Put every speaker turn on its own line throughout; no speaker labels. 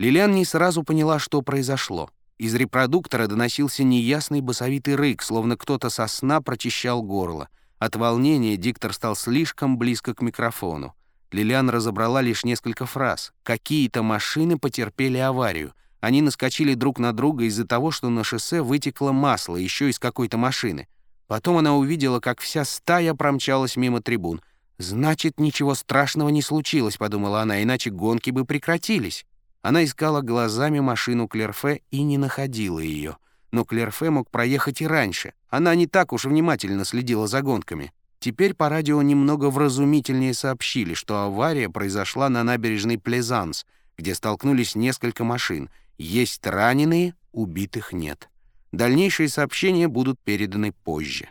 Лилиан не сразу поняла, что произошло. Из репродуктора доносился неясный басовитый рык, словно кто-то со сна прочищал горло. От волнения диктор стал слишком близко к микрофону. Лилиан разобрала лишь несколько фраз. Какие-то машины потерпели аварию. Они наскочили друг на друга из-за того, что на шоссе вытекло масло, еще из какой-то машины. Потом она увидела, как вся стая промчалась мимо трибун. «Значит, ничего страшного не случилось», — подумала она, «иначе гонки бы прекратились». Она искала глазами машину Клерфе и не находила ее. Но Клерфе мог проехать и раньше. Она не так уж внимательно следила за гонками. Теперь по радио немного вразумительнее сообщили, что авария произошла на набережной Плезанс, где столкнулись несколько машин. Есть раненые, убитых нет. Дальнейшие сообщения будут переданы позже.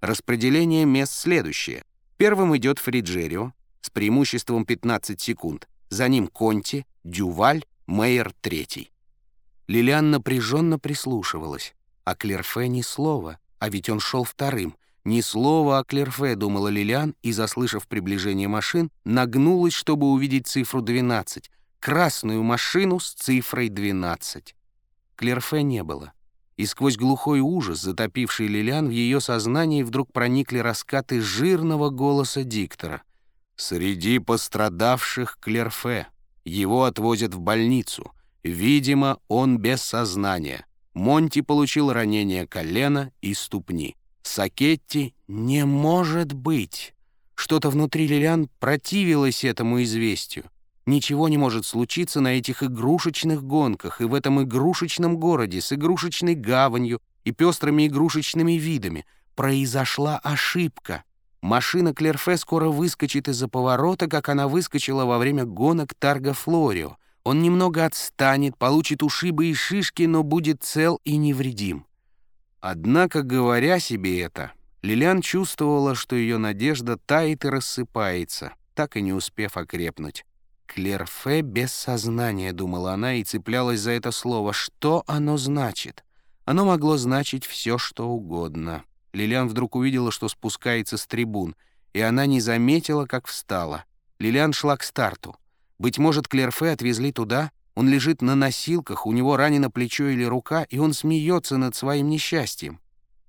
Распределение мест следующее. Первым идет Фриджерио с преимуществом 15 секунд. За ним Конти, Дюваль, Мейер третий. Лилиан напряженно прислушивалась. А Клерфе ни слова, а ведь он шел вторым. Ни слова о Клерфе, думала Лилиан, и, заслышав приближение машин, нагнулась, чтобы увидеть цифру 12. Красную машину с цифрой 12. Клерфе не было. И сквозь глухой ужас, затопивший Лилиан, в ее сознании вдруг проникли раскаты жирного голоса диктора. «Среди пострадавших Клерфе. Его отвозят в больницу. Видимо, он без сознания. Монти получил ранение колена и ступни. Сакетти не может быть. Что-то внутри Лилиан противилось этому известию. Ничего не может случиться на этих игрушечных гонках и в этом игрушечном городе с игрушечной гаванью и пестрыми игрушечными видами. Произошла ошибка. Машина Клерфе скоро выскочит из-за поворота, как она выскочила во время гонок Тарго Флорио. Он немного отстанет, получит ушибы и шишки, но будет цел и невредим. Однако, говоря себе это, Лилиан чувствовала, что ее надежда тает и рассыпается, так и не успев окрепнуть. «Клерфе без сознания», — думала она и цеплялась за это слово. «Что оно значит?» Оно могло значить все, что угодно. Лилиан вдруг увидела, что спускается с трибун, и она не заметила, как встала. Лилиан шла к старту. Быть может, Клерфе отвезли туда? Он лежит на носилках, у него ранено плечо или рука, и он смеется над своим несчастьем.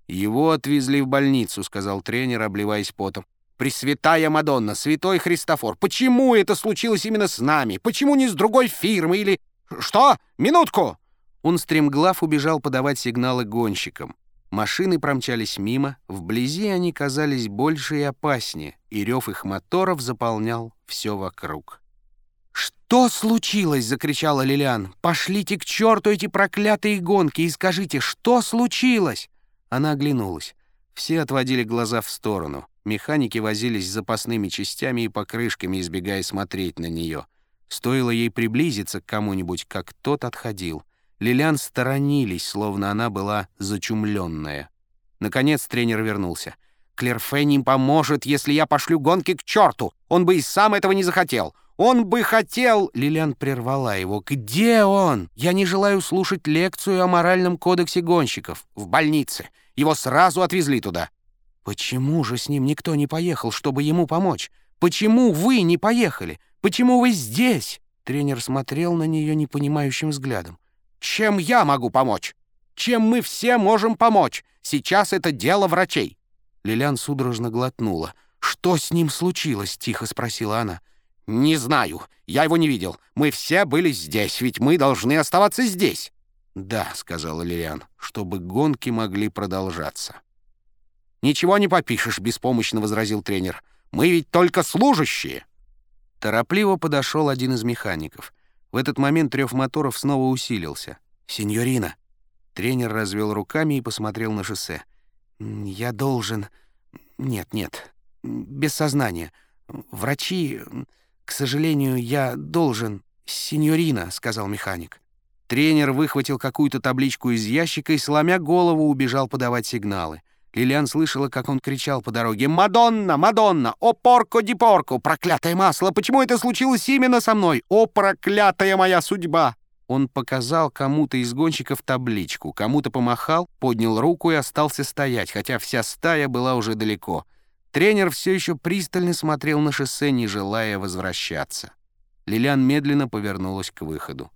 «Его отвезли в больницу», — сказал тренер, обливаясь потом. «Пресвятая Мадонна, святой Христофор, почему это случилось именно с нами? Почему не с другой фирмы или...» «Что? Минутку!» Он стремглав убежал подавать сигналы гонщикам. Машины промчались мимо, вблизи они казались больше и опаснее, и рев их моторов заполнял все вокруг. «Что случилось?» — закричала Лилиан. «Пошлите к черту эти проклятые гонки и скажите, что случилось?» Она оглянулась. Все отводили глаза в сторону. Механики возились с запасными частями и покрышками, избегая смотреть на нее. Стоило ей приблизиться к кому-нибудь, как тот отходил — Лилиан сторонились, словно она была зачумленная. Наконец тренер вернулся. «Клерфе не поможет, если я пошлю гонки к черту. Он бы и сам этого не захотел. Он бы хотел...» Лилиан прервала его. «Где он? Я не желаю слушать лекцию о моральном кодексе гонщиков. В больнице. Его сразу отвезли туда». «Почему же с ним никто не поехал, чтобы ему помочь? Почему вы не поехали? Почему вы здесь?» Тренер смотрел на нее непонимающим взглядом. Чем я могу помочь? Чем мы все можем помочь? Сейчас это дело врачей». Лилиан судорожно глотнула. «Что с ним случилось?» — тихо спросила она. «Не знаю. Я его не видел. Мы все были здесь, ведь мы должны оставаться здесь». «Да», — сказала Лилиан, — «чтобы гонки могли продолжаться». «Ничего не попишешь», — беспомощно возразил тренер. «Мы ведь только служащие». Торопливо подошел один из механиков — в этот момент рев моторов снова усилился. «Синьорина!» Тренер развел руками и посмотрел на шоссе. «Я должен... Нет, нет. Без сознания. Врачи... К сожалению, я должен... Синьорина!» — сказал механик. Тренер выхватил какую-то табличку из ящика и, сломя голову, убежал подавать сигналы. Лилиан слышала, как он кричал по дороге «Мадонна! Мадонна! О, порко ди порко! Проклятое масло! Почему это случилось именно со мной? О, проклятая моя судьба!» Он показал кому-то из гонщиков табличку, кому-то помахал, поднял руку и остался стоять, хотя вся стая была уже далеко. Тренер все еще пристально смотрел на шоссе, не желая возвращаться. Лилиан медленно повернулась к выходу.